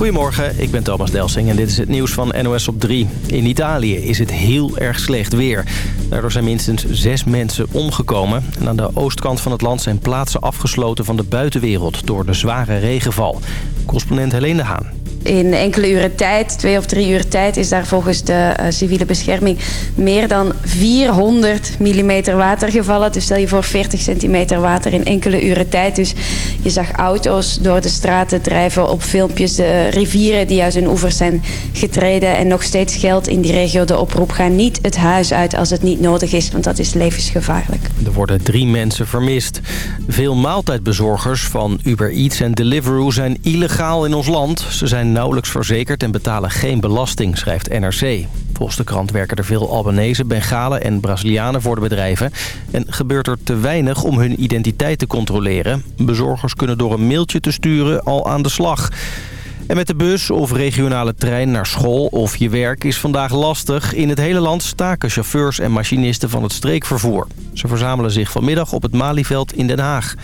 Goedemorgen, ik ben Thomas Delsing en dit is het nieuws van NOS op 3. In Italië is het heel erg slecht weer. Daardoor zijn minstens zes mensen omgekomen. En aan de oostkant van het land zijn plaatsen afgesloten van de buitenwereld... door de zware regenval. Correspondent Helene Haan in enkele uren tijd, twee of drie uur tijd, is daar volgens de uh, civiele bescherming meer dan 400 mm water gevallen. Dus stel je voor 40 centimeter water in enkele uren tijd. Dus je zag auto's door de straten drijven op filmpjes, de rivieren die uit hun oevers zijn getreden. En nog steeds geldt in die regio de oproep: ga niet het huis uit als het niet nodig is, want dat is levensgevaarlijk. Er worden drie mensen vermist. Veel maaltijdbezorgers van Uber Eats en Deliveroo zijn illegaal in ons land. Ze zijn nauwelijks verzekerd en betalen geen belasting, schrijft NRC. Volgens de krant werken er veel Albanese, Bengalen en Brazilianen voor de bedrijven... en gebeurt er te weinig om hun identiteit te controleren. Bezorgers kunnen door een mailtje te sturen al aan de slag... En met de bus of regionale trein naar school of je werk is vandaag lastig. In het hele land staken chauffeurs en machinisten van het streekvervoer. Ze verzamelen zich vanmiddag op het Malieveld in Den Haag.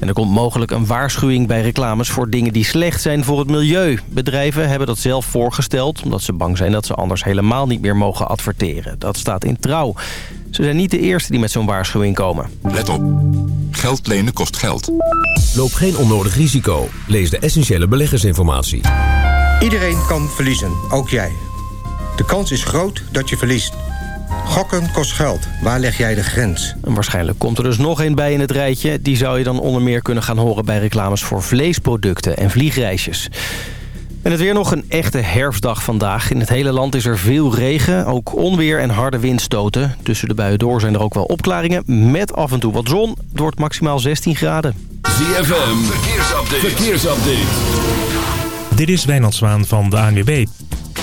En er komt mogelijk een waarschuwing bij reclames voor dingen die slecht zijn voor het milieu. Bedrijven hebben dat zelf voorgesteld... omdat ze bang zijn dat ze anders helemaal niet meer mogen adverteren. Dat staat in trouw. Ze zijn niet de eerste die met zo'n waarschuwing komen. Let op. Geld lenen kost geld. Loop geen onnodig risico. Lees de essentiële beleggersinformatie. Iedereen kan verliezen, ook jij. De kans is groot dat je verliest. Gokken kost geld. Waar leg jij de grens? En waarschijnlijk komt er dus nog één bij in het rijtje. Die zou je dan onder meer kunnen gaan horen bij reclames voor vleesproducten en vliegreisjes. En het weer nog een echte herfstdag vandaag. In het hele land is er veel regen, ook onweer en harde windstoten. Tussen de buien door zijn er ook wel opklaringen, met af en toe wat zon. Het wordt maximaal 16 graden. ZFM, verkeersupdate. verkeersupdate. Dit is Wijnand Zwaan van de ANWB.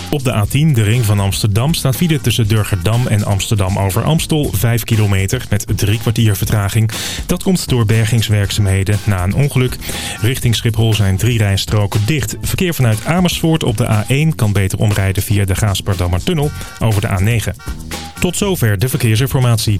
Op de A10, de ring van Amsterdam, staat file tussen Durgerdam en Amsterdam over Amstel. 5 kilometer met drie kwartier vertraging. Dat komt door bergingswerkzaamheden na een ongeluk. Richting Schiphol zijn drie rijstroken dicht. Verkeer vanuit Amersfoort op de A1 kan beter omrijden via de Gaasperdammer tunnel over de A9. Tot zover de verkeersinformatie.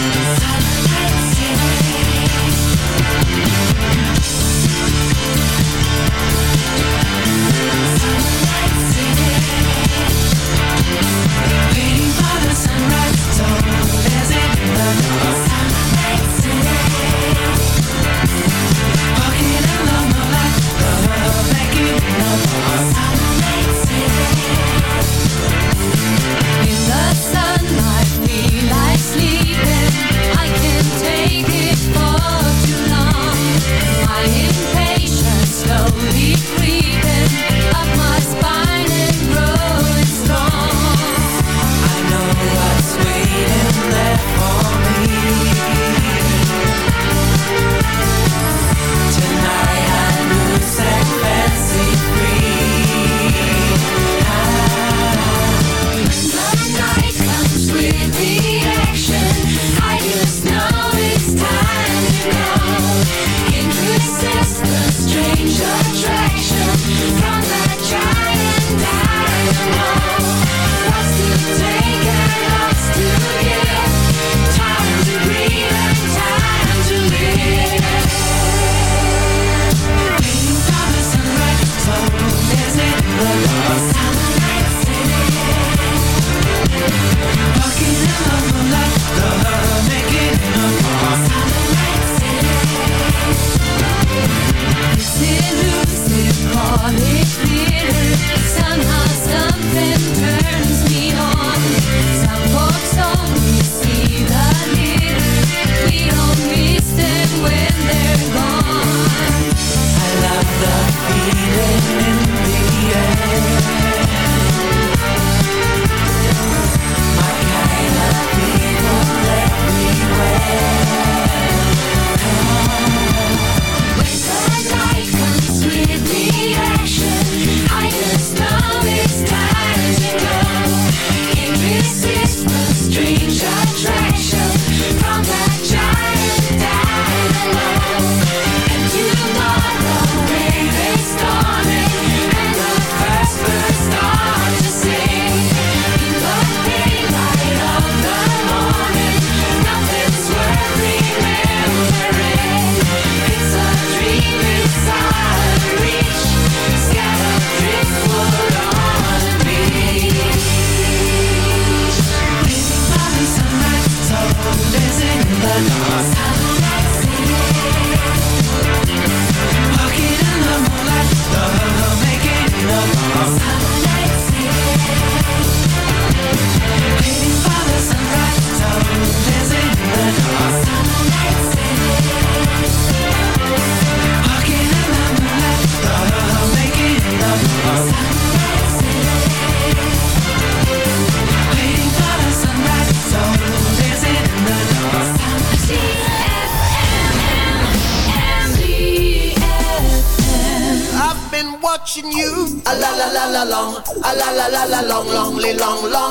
la la long, long, long.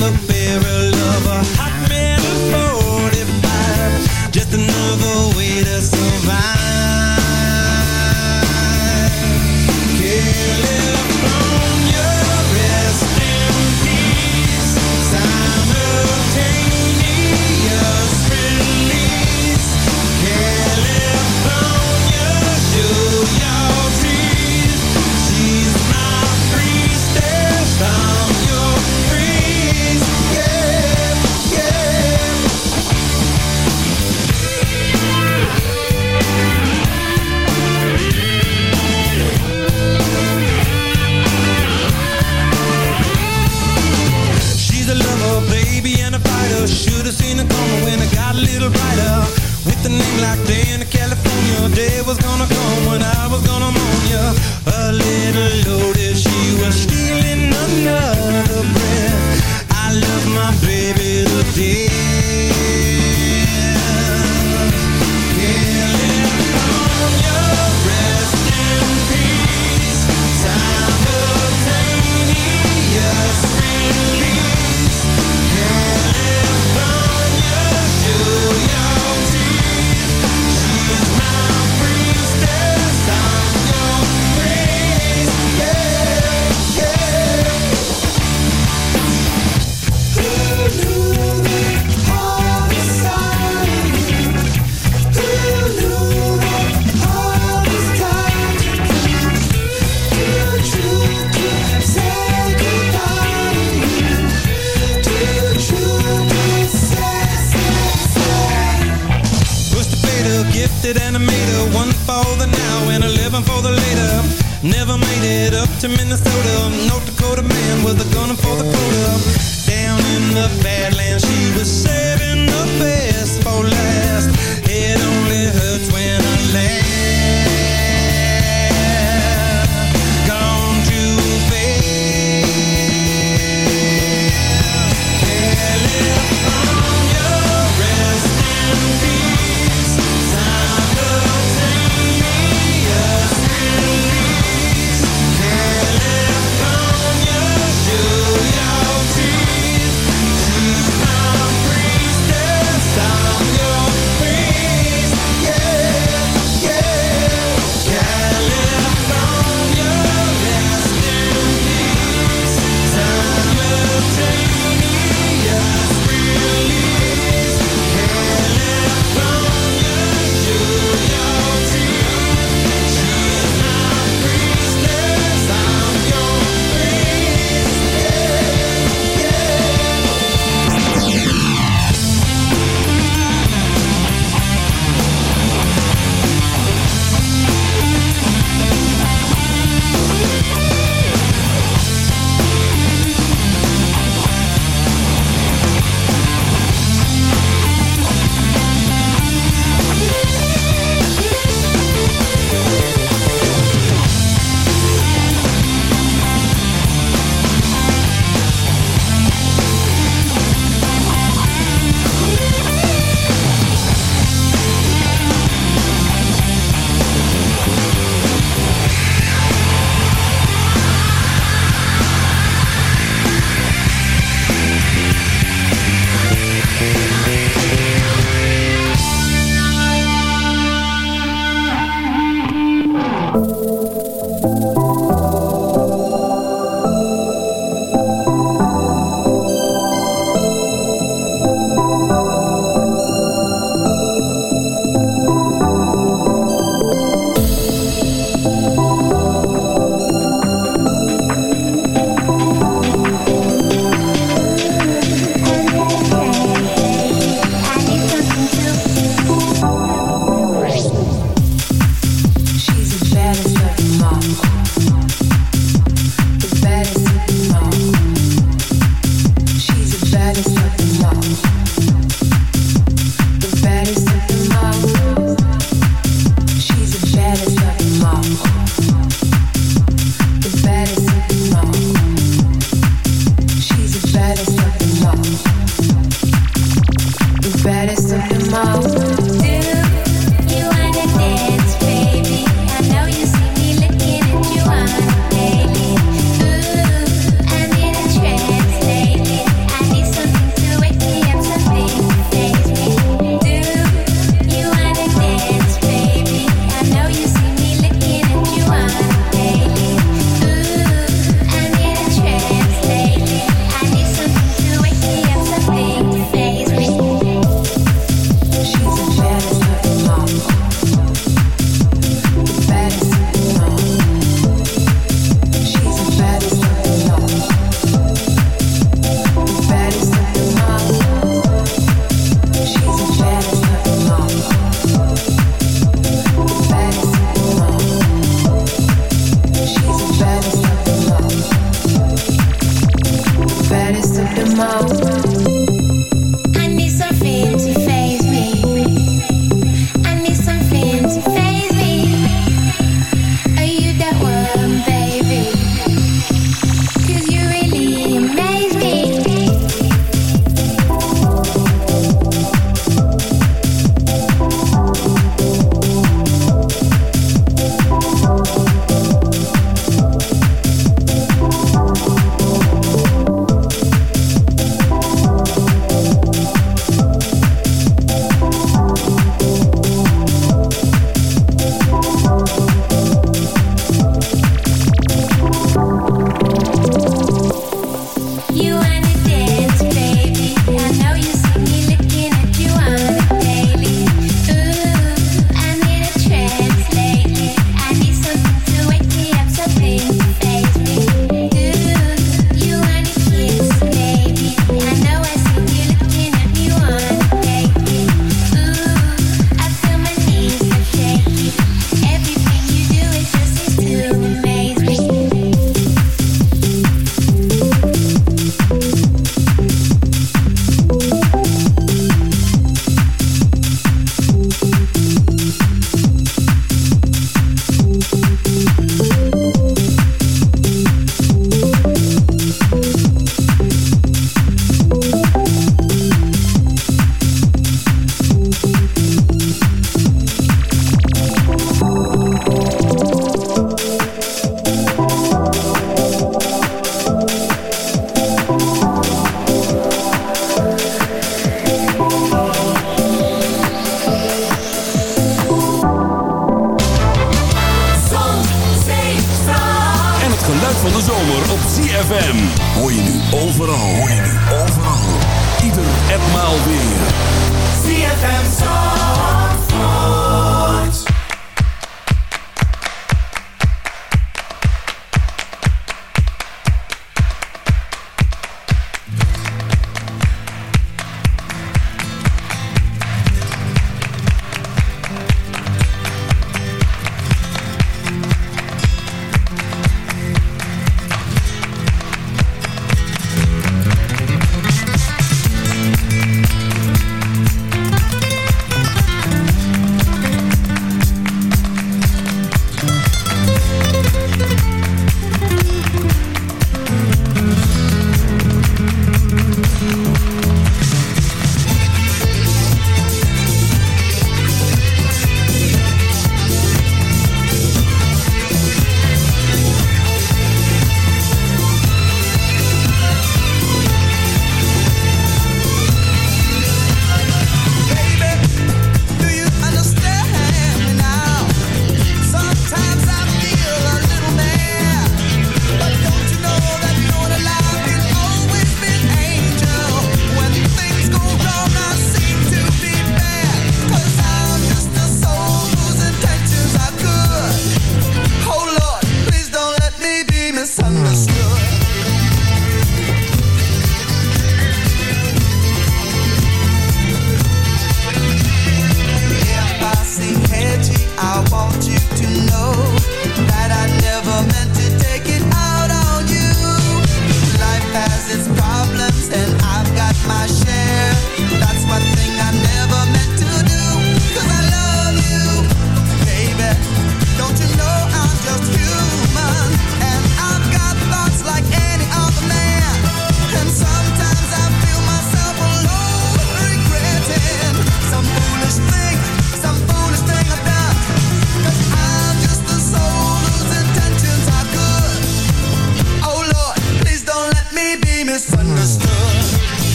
the bed later One for the now and eleven for the later. Never made it up to Minnesota. North Dakota man with a gun for the quota. Down in the Badlands she was saving the best for last. It only hurts when I laugh.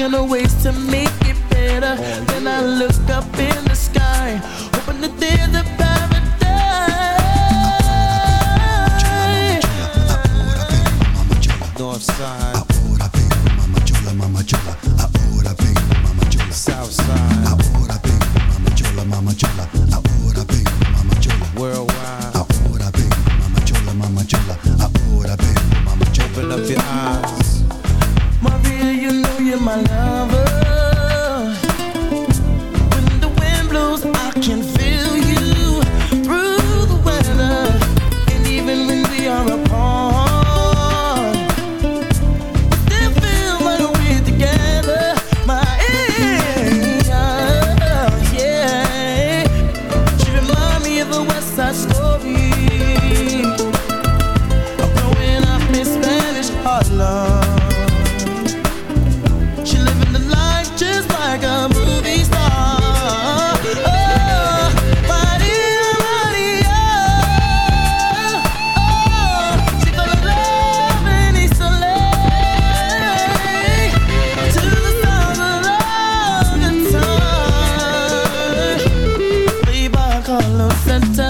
gonna waste to me all of the time.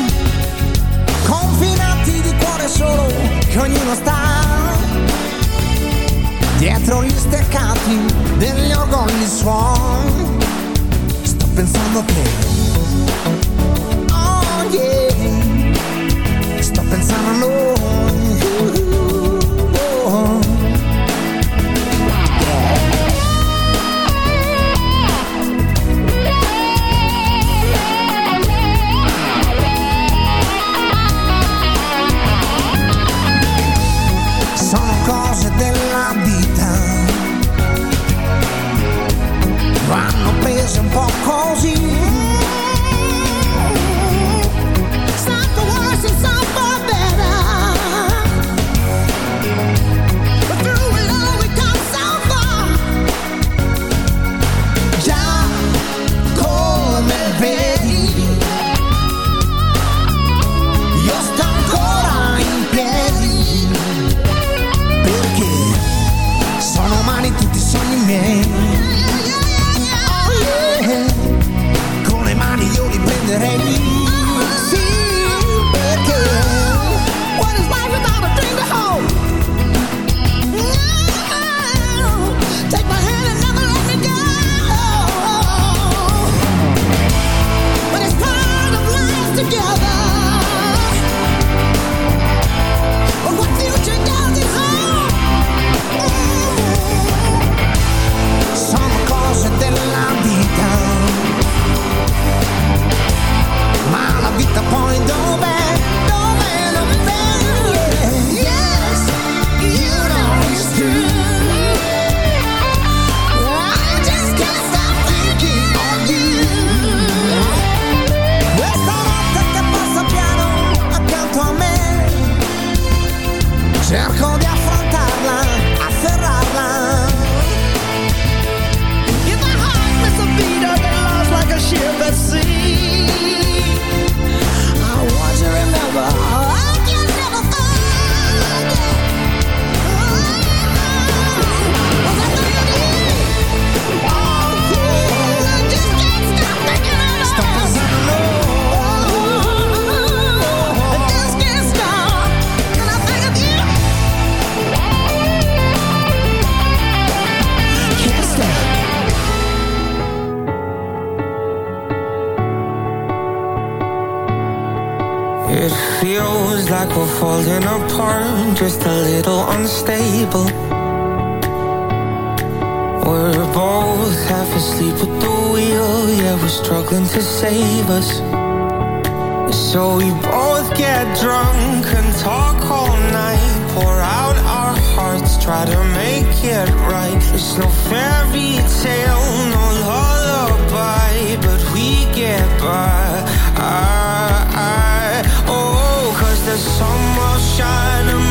confinati di cuore solo che ognuno sta dietro gli steccati degli orgogli suoi sto pensando che oh yeah sto pensando a noi. Vanno preso un po' così the sun will shine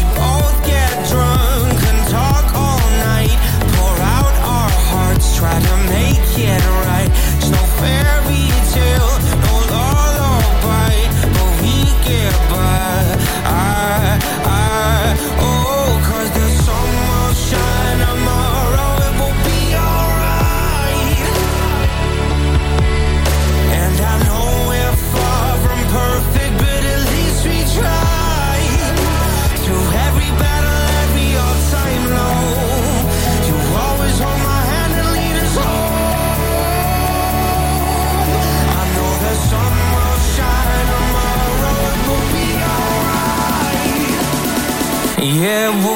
E eu vou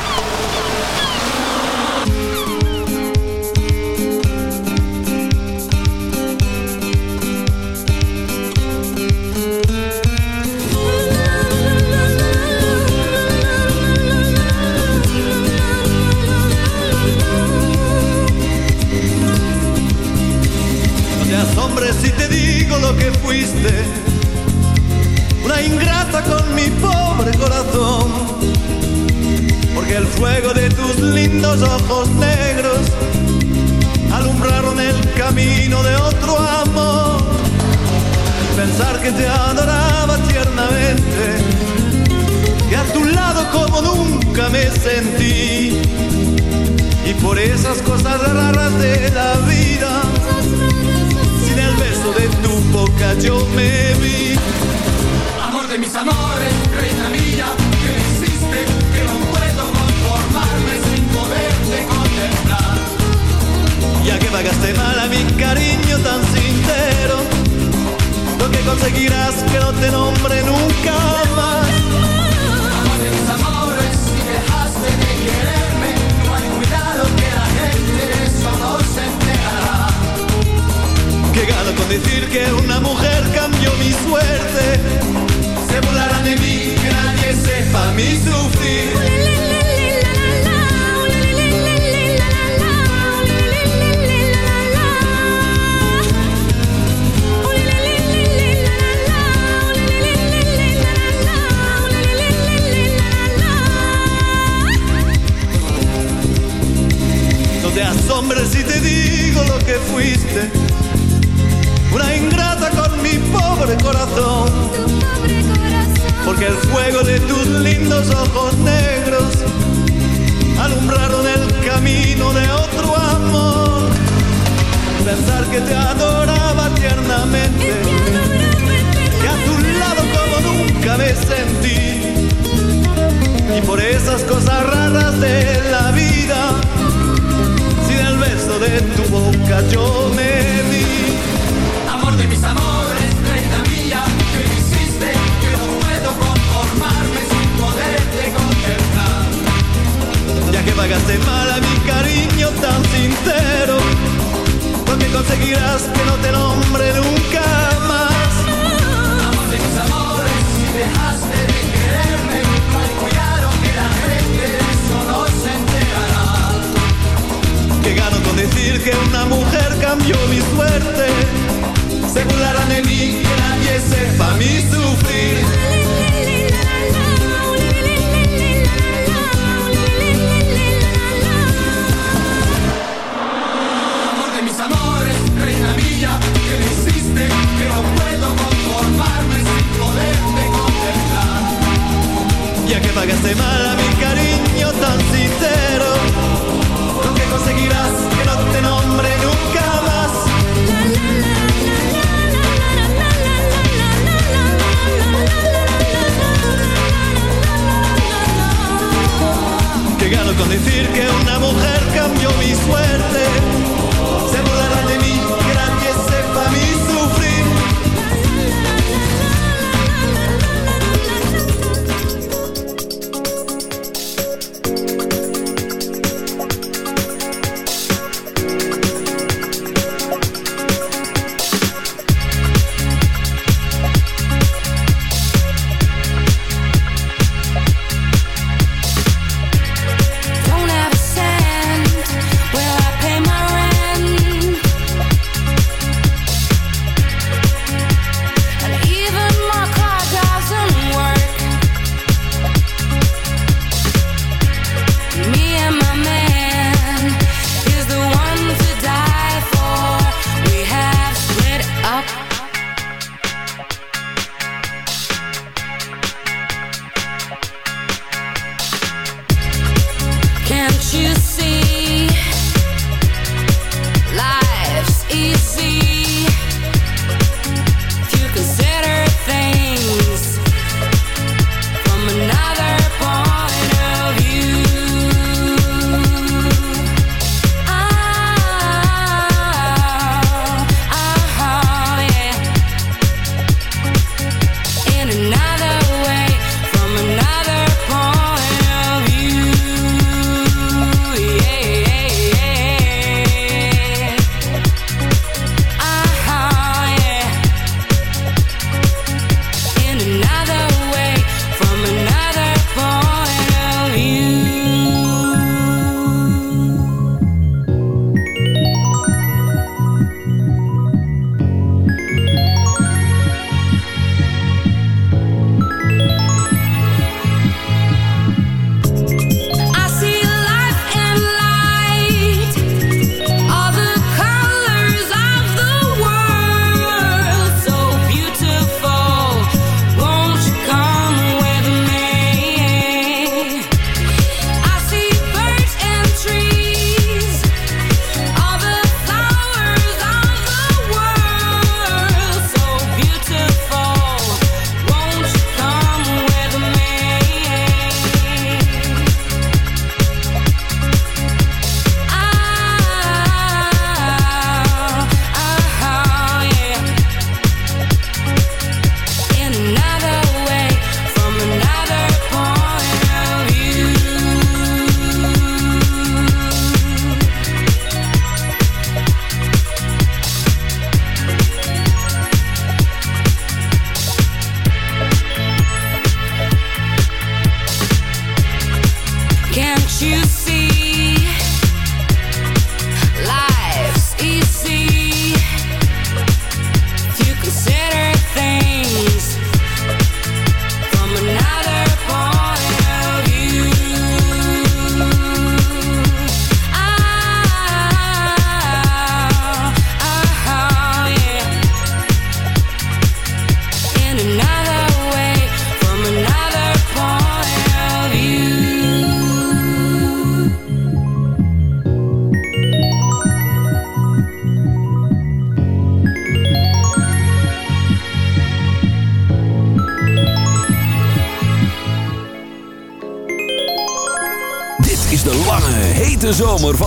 nunca me sentí. Y por esas cosas raras de la vida, sin el beso de tu boca yo me vi. Amor de mis amores,